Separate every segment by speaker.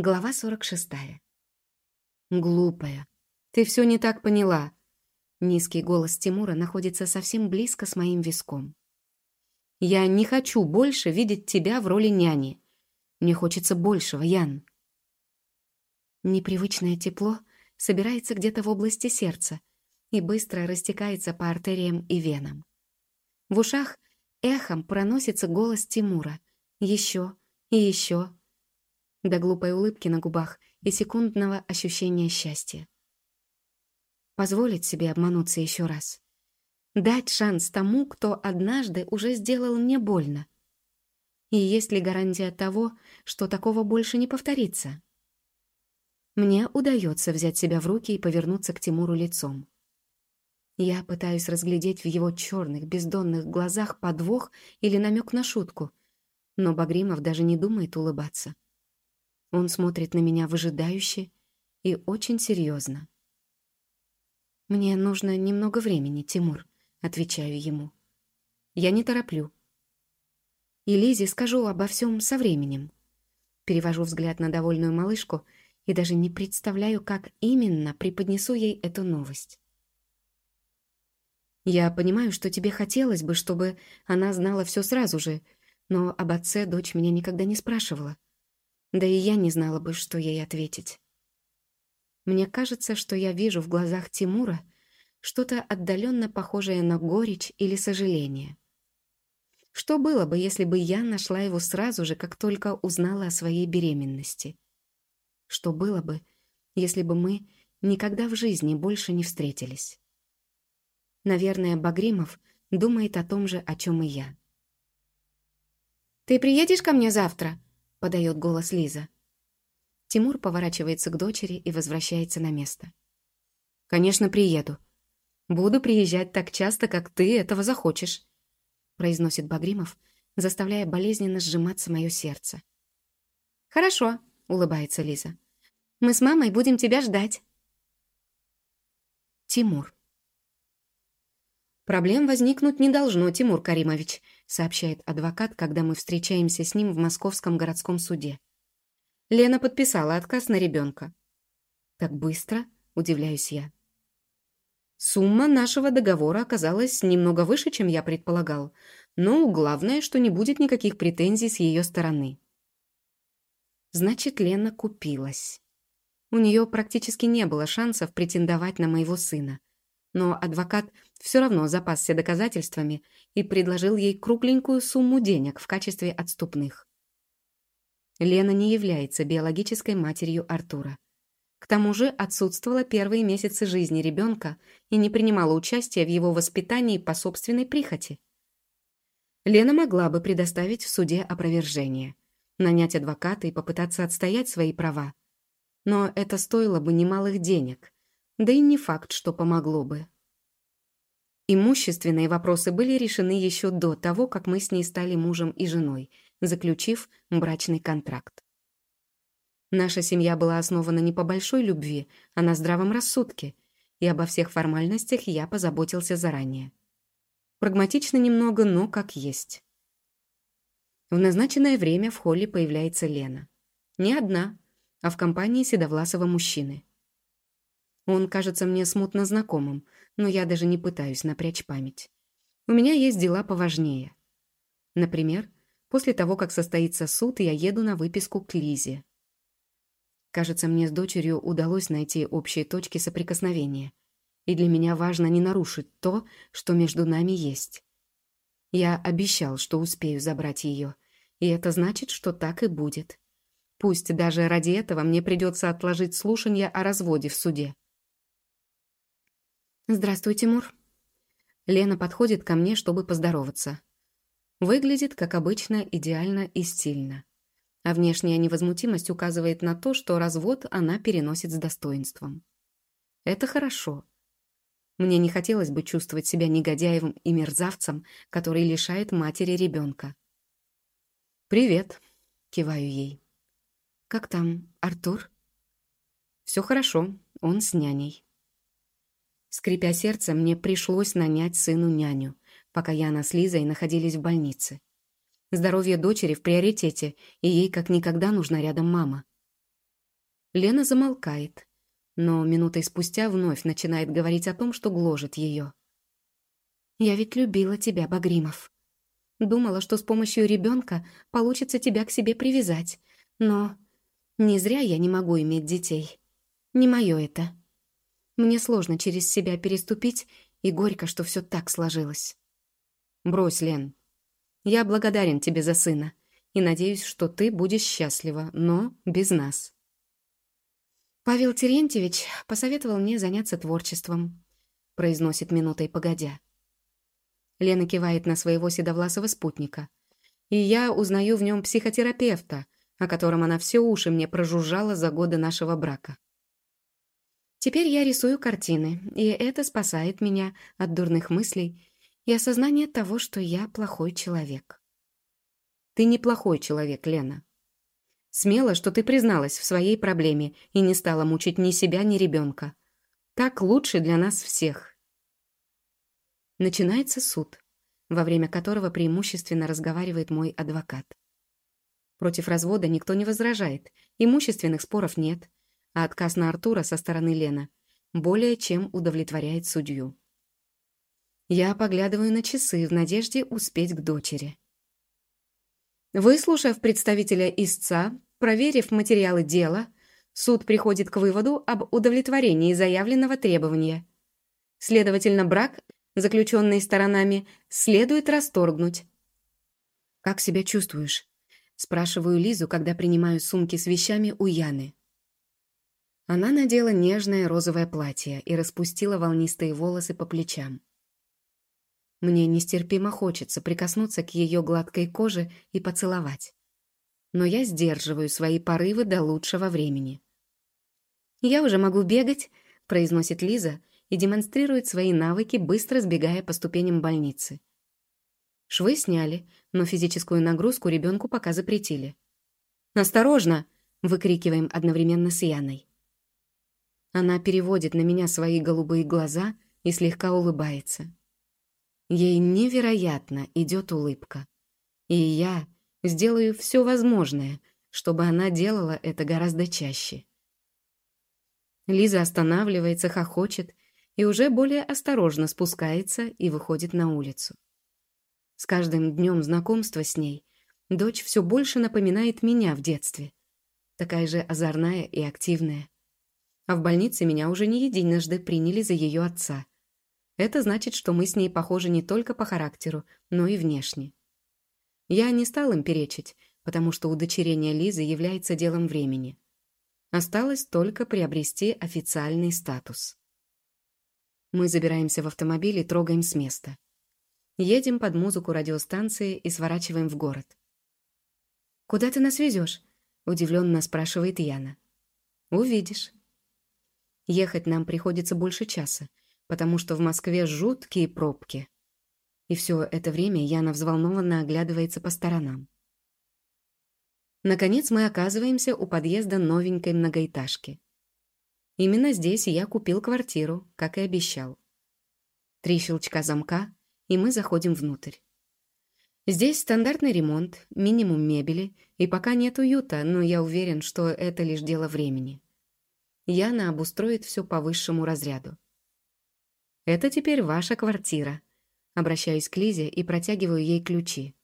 Speaker 1: Глава 46. «Глупая. Ты все не так поняла». Низкий голос Тимура находится совсем близко с моим виском. «Я не хочу больше видеть тебя в роли няни. Мне хочется большего, Ян». Непривычное тепло собирается где-то в области сердца и быстро растекается по артериям и венам. В ушах эхом проносится голос Тимура. Еще и еще до глупой улыбки на губах и секундного ощущения счастья. Позволить себе обмануться еще раз. Дать шанс тому, кто однажды уже сделал мне больно. И есть ли гарантия того, что такого больше не повторится? Мне удается взять себя в руки и повернуться к Тимуру лицом. Я пытаюсь разглядеть в его черных, бездонных глазах подвох или намек на шутку, но Багримов даже не думает улыбаться. Он смотрит на меня выжидающе и очень серьезно. «Мне нужно немного времени, Тимур», — отвечаю ему. «Я не тороплю». И Лизе скажу обо всем со временем. Перевожу взгляд на довольную малышку и даже не представляю, как именно преподнесу ей эту новость. Я понимаю, что тебе хотелось бы, чтобы она знала все сразу же, но об отце дочь меня никогда не спрашивала. Да и я не знала бы, что ей ответить. Мне кажется, что я вижу в глазах Тимура что-то отдаленно похожее на горечь или сожаление. Что было бы, если бы я нашла его сразу же, как только узнала о своей беременности? Что было бы, если бы мы никогда в жизни больше не встретились? Наверное, Багримов думает о том же, о чем и я. «Ты приедешь ко мне завтра?» — подает голос Лиза. Тимур поворачивается к дочери и возвращается на место. «Конечно, приеду. Буду приезжать так часто, как ты этого захочешь», — произносит Багримов, заставляя болезненно сжиматься мое сердце. «Хорошо», — улыбается Лиза. «Мы с мамой будем тебя ждать». Тимур. «Проблем возникнуть не должно, Тимур Каримович», сообщает адвокат, когда мы встречаемся с ним в Московском городском суде. Лена подписала отказ на ребенка. «Так быстро?» – удивляюсь я. Сумма нашего договора оказалась немного выше, чем я предполагал, но главное, что не будет никаких претензий с ее стороны. Значит, Лена купилась. У нее практически не было шансов претендовать на моего сына но адвокат все равно запасся доказательствами и предложил ей кругленькую сумму денег в качестве отступных. Лена не является биологической матерью Артура. К тому же отсутствовала первые месяцы жизни ребенка и не принимала участия в его воспитании по собственной прихоти. Лена могла бы предоставить в суде опровержение, нанять адвоката и попытаться отстоять свои права. Но это стоило бы немалых денег – да и не факт, что помогло бы. Имущественные вопросы были решены еще до того, как мы с ней стали мужем и женой, заключив брачный контракт. Наша семья была основана не по большой любви, а на здравом рассудке, и обо всех формальностях я позаботился заранее. Прагматично немного, но как есть. В назначенное время в холле появляется Лена. Не одна, а в компании седовласого мужчины. Он кажется мне смутно знакомым, но я даже не пытаюсь напрячь память. У меня есть дела поважнее. Например, после того, как состоится суд, я еду на выписку к Лизе. Кажется, мне с дочерью удалось найти общие точки соприкосновения. И для меня важно не нарушить то, что между нами есть. Я обещал, что успею забрать ее, и это значит, что так и будет. Пусть даже ради этого мне придется отложить слушание о разводе в суде. «Здравствуй, Тимур». Лена подходит ко мне, чтобы поздороваться. Выглядит, как обычно, идеально и стильно. А внешняя невозмутимость указывает на то, что развод она переносит с достоинством. Это хорошо. Мне не хотелось бы чувствовать себя негодяевым и мерзавцем, который лишает матери ребенка. «Привет», — киваю ей. «Как там, Артур?» «Все хорошо, он с няней». Скрипя сердце, мне пришлось нанять сыну няню, пока Яна с Лизой находились в больнице. Здоровье дочери в приоритете, и ей как никогда нужна рядом мама. Лена замолкает, но минутой спустя вновь начинает говорить о том, что гложет ее. «Я ведь любила тебя, Багримов. Думала, что с помощью ребенка получится тебя к себе привязать, но не зря я не могу иметь детей. Не мое это. Мне сложно через себя переступить, и горько, что все так сложилось». «Брось, Лен. Я благодарен тебе за сына и надеюсь, что ты будешь счастлива, но без нас». «Павел Терентьевич посоветовал мне заняться творчеством», — произносит минутой погодя. Лена кивает на своего седовласого спутника. И я узнаю в нем психотерапевта, о котором она все уши мне прожужжала за годы нашего брака. Теперь я рисую картины, и это спасает меня от дурных мыслей и осознания того, что я плохой человек. Ты не плохой человек, Лена. Смело, что ты призналась в своей проблеме и не стала мучить ни себя, ни ребенка. Так лучше для нас всех. Начинается суд, во время которого преимущественно разговаривает мой адвокат. Против развода никто не возражает, имущественных споров нет, а отказ на Артура со стороны Лена более чем удовлетворяет судью. Я поглядываю на часы в надежде успеть к дочери. Выслушав представителя истца, проверив материалы дела, суд приходит к выводу об удовлетворении заявленного требования. Следовательно, брак, заключенный сторонами, следует расторгнуть. «Как себя чувствуешь?» — спрашиваю Лизу, когда принимаю сумки с вещами у Яны. Она надела нежное розовое платье и распустила волнистые волосы по плечам. Мне нестерпимо хочется прикоснуться к ее гладкой коже и поцеловать. Но я сдерживаю свои порывы до лучшего времени. «Я уже могу бегать», — произносит Лиза и демонстрирует свои навыки, быстро сбегая по ступеням больницы. Швы сняли, но физическую нагрузку ребенку пока запретили. «Осторожно!» — выкрикиваем одновременно с Яной. Она переводит на меня свои голубые глаза и слегка улыбается. Ей невероятно идет улыбка. И я сделаю все возможное, чтобы она делала это гораздо чаще. Лиза останавливается, хохочет и уже более осторожно спускается и выходит на улицу. С каждым днем знакомства с ней дочь все больше напоминает меня в детстве. Такая же озорная и активная. А в больнице меня уже не единожды приняли за ее отца — это значит, что мы с ней похожи не только по характеру, но и внешне. Я не стал им перечить, потому что удочерение Лизы является делом времени. Осталось только приобрести официальный статус. Мы забираемся в автомобиль и трогаем с места. Едем под музыку радиостанции и сворачиваем в город. «Куда ты нас везешь?» — удивленно спрашивает Яна. «Увидишь». Ехать нам приходится больше часа, потому что в Москве жуткие пробки. И все это время Яна взволнованно оглядывается по сторонам. Наконец мы оказываемся у подъезда новенькой многоэтажки. Именно здесь я купил квартиру, как и обещал. Три щелчка замка, и мы заходим внутрь. Здесь стандартный ремонт, минимум мебели, и пока нет уюта, но я уверен, что это лишь дело времени. Яна обустроит все по высшему разряду. Это теперь ваша квартира. Обращаюсь к Лизе и протягиваю ей ключи.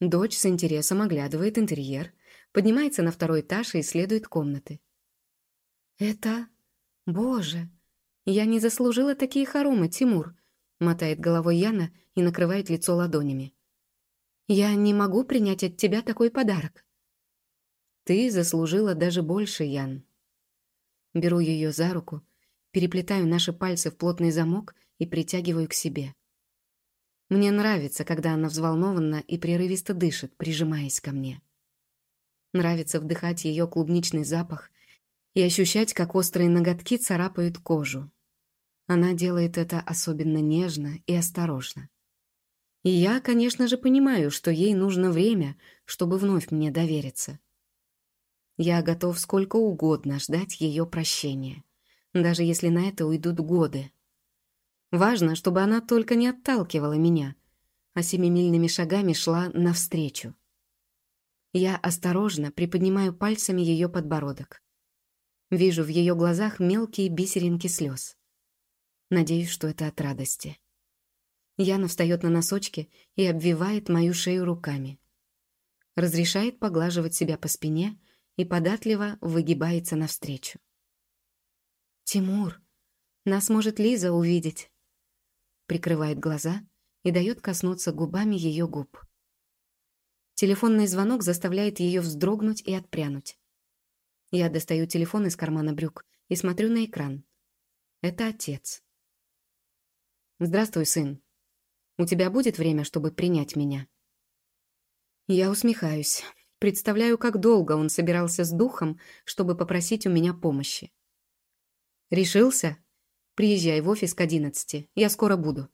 Speaker 1: Дочь с интересом оглядывает интерьер, поднимается на второй этаж и исследует комнаты. «Это... Боже! Я не заслужила такие хоромы, Тимур!» мотает головой Яна и накрывает лицо ладонями. «Я не могу принять от тебя такой подарок». «Ты заслужила даже больше, Ян». Беру ее за руку переплетаю наши пальцы в плотный замок и притягиваю к себе. Мне нравится, когда она взволнованно и прерывисто дышит, прижимаясь ко мне. Нравится вдыхать ее клубничный запах и ощущать, как острые ноготки царапают кожу. Она делает это особенно нежно и осторожно. И я, конечно же, понимаю, что ей нужно время, чтобы вновь мне довериться. Я готов сколько угодно ждать ее прощения даже если на это уйдут годы. Важно, чтобы она только не отталкивала меня, а семимильными шагами шла навстречу. Я осторожно приподнимаю пальцами ее подбородок. Вижу в ее глазах мелкие бисеринки слез. Надеюсь, что это от радости. Яна встает на носочки и обвивает мою шею руками. Разрешает поглаживать себя по спине и податливо выгибается навстречу. «Тимур, нас может Лиза увидеть!» Прикрывает глаза и дает коснуться губами ее губ. Телефонный звонок заставляет ее вздрогнуть и отпрянуть. Я достаю телефон из кармана брюк и смотрю на экран. Это отец. «Здравствуй, сын. У тебя будет время, чтобы принять меня?» Я усмехаюсь. Представляю, как долго он собирался с духом, чтобы попросить у меня помощи. «Решился? Приезжай в офис к одиннадцати. Я скоро буду».